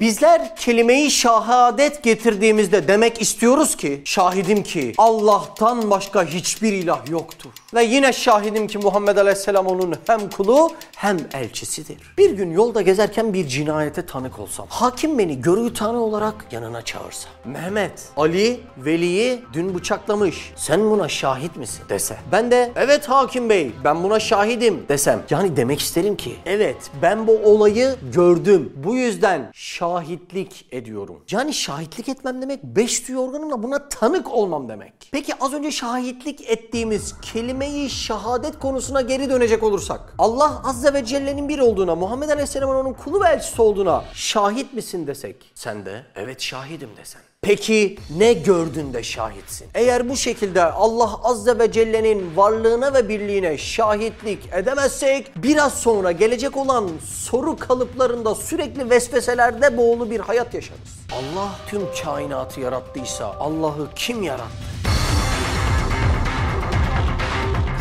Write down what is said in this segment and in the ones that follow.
Bizler kelimeyi şahadet getirdiğimizde demek istiyoruz ki şahidim ki Allah'tan başka hiçbir ilah yoktur. Ve yine şahidim ki Muhammed Aleyhisselam onun hem kulu hem elçisidir. Bir gün yolda gezerken bir cinayete tanık olsam, hakim beni görgü tanığı olarak yanına çağırsa, Mehmet, Ali, Veli'yi dün bıçaklamış, sen buna şahit misin dese. Ben de evet hakim bey ben buna şahidim desem. Yani demek isterim ki evet ben bu olayı gördüm. Bu yüzden şahitlik ediyorum. Yani şahitlik etmem demek beş duyu organımla buna tanık olmam demek. Peki az önce şahitlik ettiğimiz kelimeyi şehadet konusuna geri dönecek olursak. Allah Azze ve Celle'nin bir olduğuna, Muhammed Aleyhisselam'ın onun kulu ve elçisi olduğuna şahit misin desek. Sen de evet şahidim desen. Peki ne gördün de şahitsin? Eğer bu şekilde Allah Azze ve Celle'nin varlığına ve birliğine şahitlik edemezsek biraz sonra gelecek olan soru kalıplarında sürekli vesveselerde boğulu bir hayat yaşarız. Allah tüm kainatı yarattıysa Allah'ı kim yarattı?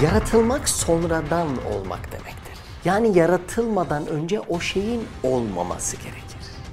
Yaratılmak sonradan olmak demektir. Yani yaratılmadan önce o şeyin olmaması gerekir.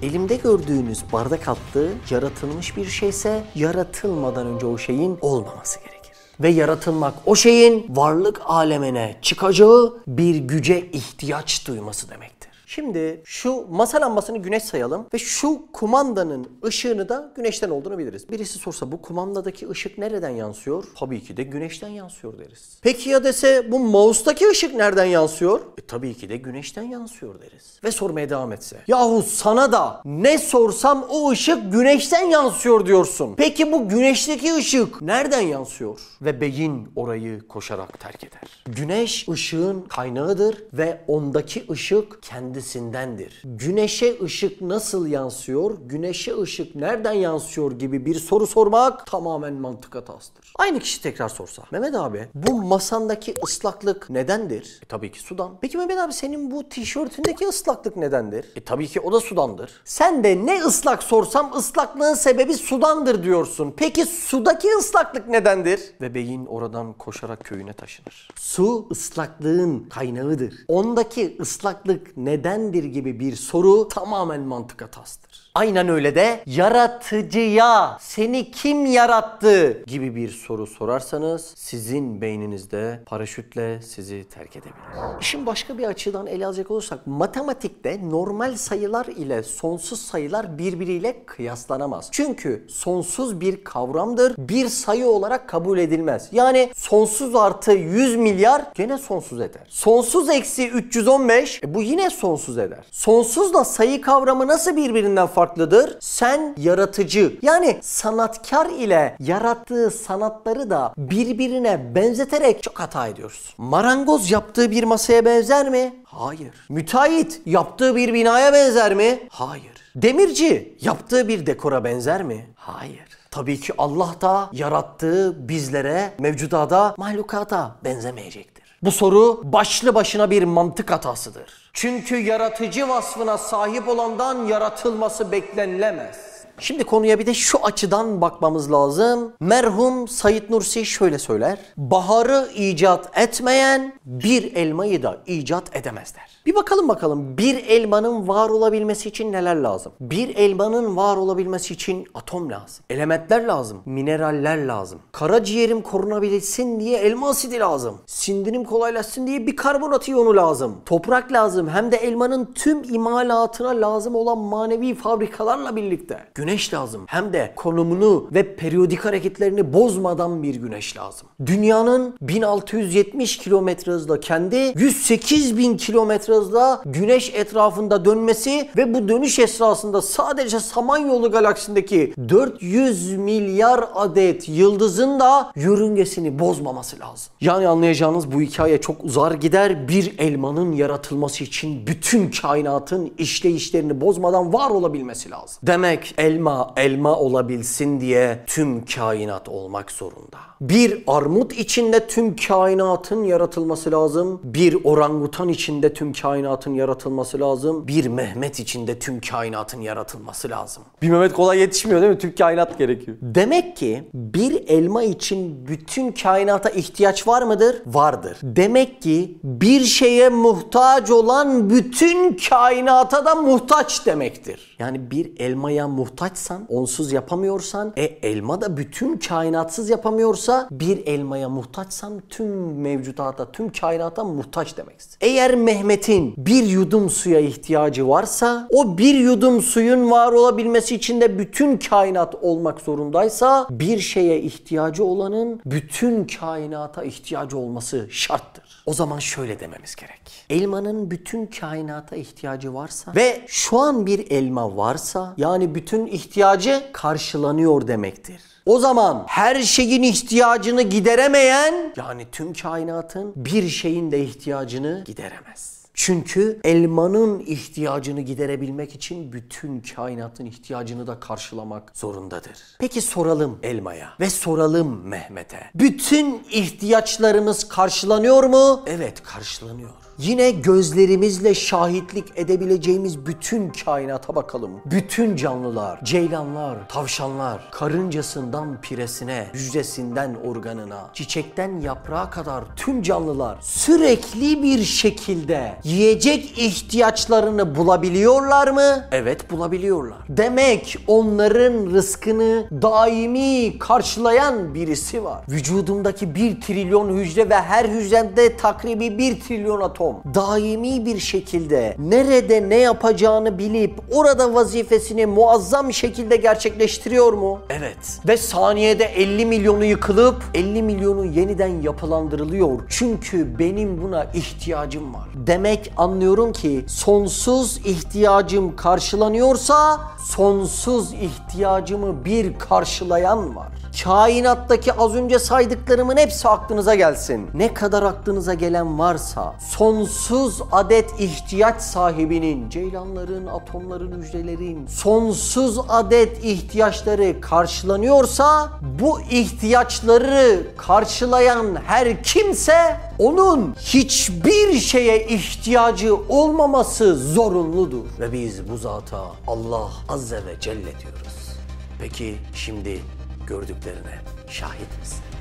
Elimde gördüğünüz bardak altlığı yaratılmış bir şeyse yaratılmadan önce o şeyin olmaması gerekir. Ve yaratılmak o şeyin varlık alemine çıkacağı bir güce ihtiyaç duyması demektir. Şimdi şu masa lambasını güneş sayalım ve şu kumandanın ışığını da güneşten olduğunu biliriz. Birisi sorsa bu kumandadaki ışık nereden yansıyor? Tabii ki de güneşten yansıyor deriz. Peki ya dese bu mouse'daki ışık nereden yansıyor? E tabii ki de güneşten yansıyor deriz. Ve sormaya devam etse. Yahu sana da ne sorsam o ışık güneşten yansıyor diyorsun. Peki bu güneşteki ışık nereden yansıyor? Ve beyin orayı koşarak terk eder. Güneş ışığın kaynağıdır ve ondaki ışık kendisindendir. Güneşe ışık nasıl yansıyor? Güneşe ışık nereden yansıyor gibi bir soru sormak tamamen mantık hatasıdır. Aynı kişi tekrar sorsa. Mehmet abi bu masandaki ıslaklık nedendir? E, tabii ki sudan. Peki Mehmet abi senin bu tişörtündeki ıslaklık nedendir? E tabii ki o da sudandır. Sen de ne ıslak sorsam ıslaklığın sebebi sudandır diyorsun. Peki sudaki ıslaklık nedendir? Ve beyin oradan koşarak köyüne taşınır. Su ıslaklığın kaynağıdır. Ondaki ıslaklık nedendir gibi bir soru tamamen mantık hatasıdır. Aynen öyle de yaratıcıya seni kim yarattı gibi bir soru sorarsanız sizin beyninizde paraşütle sizi terk edebilir. İşin başka bir açıdan ele alacak olursak matematikte normal sayılar ile sonsuz sayılar birbiriyle kıyaslanamaz. Çünkü sonsuz bir kavramdır. Bir sayı olarak kabul edilmez. Yani sonsuz artı 100 milyar gene sonsuz eder. Sonsuz eksi 315 e bu yine sonsuz eder. Sonsuzla sayı kavramı nasıl birbirinden farklıdır? Sen yaratıcı yani sanatkar ile yarattığı sanatları da birbirine benzeterek çok hata ediyoruz. Marangoz yaptığı bir masaya benzer mi? Hayır. Müteahhit yaptığı bir binaya benzer mi? Hayır. Demirci yaptığı bir dekora benzer mi? Hayır. Tabii ki Allah da yarattığı bizlere, mevcudata, mahlukata benzemeyecektir. Bu soru başlı başına bir mantık hatasıdır. Çünkü yaratıcı vasfına sahip olandan yaratılması beklenilemez. Şimdi konuya bir de şu açıdan bakmamız lazım. Merhum Said Nursi şöyle söyler. Baharı icat etmeyen bir elmayı da icat edemezler. Bir bakalım bakalım bir elmanın var olabilmesi için neler lazım? Bir elmanın var olabilmesi için atom lazım. Elementler lazım. Mineraller lazım. Karaciğerim korunabilsin diye elma asidi lazım. Sindirim kolaylaşsın diye bir karbonat iyonu lazım. Toprak lazım. Hem de elmanın tüm imalatına lazım olan manevi fabrikalarla birlikte. Güneş lazım. Hem de konumunu ve periyodik hareketlerini bozmadan bir güneş lazım. Dünyanın 1670 kilometre hızla kendi 108 bin kilometre hızla güneş etrafında dönmesi ve bu dönüş esnasında sadece Samanyolu galaksindeki 400 milyar adet yıldızın da yörüngesini bozmaması lazım. Yani anlayacağınız bu hikaye çok uzar gider. Bir elmanın yaratılması için bütün kainatın işleyişlerini bozmadan var olabilmesi lazım. Demek el elma elma olabilsin diye tüm kainat olmak zorunda. Bir armut içinde tüm kainatın yaratılması lazım. Bir orangutan içinde tüm kainatın yaratılması lazım. Bir Mehmet içinde tüm kainatın yaratılması lazım. Bir Mehmet kolay yetişmiyor değil mi? Tüm kainat gerekiyor. Demek ki bir elma için bütün kainata ihtiyaç var mıdır? Vardır. Demek ki bir şeye muhtaç olan bütün kainata da muhtaç demektir. Yani bir elmaya muhtaçsan, onsuz yapamıyorsan, e elma da bütün kainatsız yapamıyorsa bir elmaya muhtaçsan tüm mevcudata, tüm kainata muhtaç demeksin. Eğer Mehmet'in bir yudum suya ihtiyacı varsa o bir yudum suyun var olabilmesi için de bütün kainat olmak zorundaysa bir şeye ihtiyacı olanın bütün kainata ihtiyacı olması şarttır. O zaman şöyle dememiz gerek. Elmanın bütün kainata ihtiyacı varsa ve şu an bir elma varsa yani bütün ihtiyacı karşılanıyor demektir. O zaman her şeyin ihtiyacını gideremeyen yani tüm kainatın bir şeyin de ihtiyacını gideremez. Çünkü elmanın ihtiyacını giderebilmek için bütün kainatın ihtiyacını da karşılamak zorundadır. Peki soralım elmaya ve soralım Mehmet'e. Bütün ihtiyaçlarımız karşılanıyor mu? Evet karşılanıyor. Yine gözlerimizle şahitlik edebileceğimiz bütün kainata bakalım. Bütün canlılar, ceylanlar, tavşanlar, karıncasından piresine, hücresinden organına, çiçekten yaprağa kadar tüm canlılar sürekli bir şekilde yiyecek ihtiyaçlarını bulabiliyorlar mı? Evet bulabiliyorlar. Demek onların rızkını daimi karşılayan birisi var. Vücudumdaki bir trilyon hücre ve her hücremde takribi bir trilyon atom daimi bir şekilde nerede ne yapacağını bilip orada vazifesini muazzam şekilde gerçekleştiriyor mu? Evet. Ve saniyede 50 milyonu yıkılıp 50 milyonu yeniden yapılandırılıyor. Çünkü benim buna ihtiyacım var. Demek anlıyorum ki sonsuz ihtiyacım karşılanıyorsa sonsuz ihtiyacımı bir karşılayan var. Kainattaki az önce saydıklarımın hepsi aklınıza gelsin. Ne kadar aklınıza gelen varsa sonsuz adet ihtiyaç sahibinin, ceylanların, atomların, hücrelerin sonsuz adet ihtiyaçları karşılanıyorsa bu ihtiyaçları karşılayan her kimse onun hiçbir şeye ihtiyacı olmaması zorunludur. Ve biz bu zata Allah Azze ve Celle diyoruz. Peki şimdi gördüklerine şahit misin?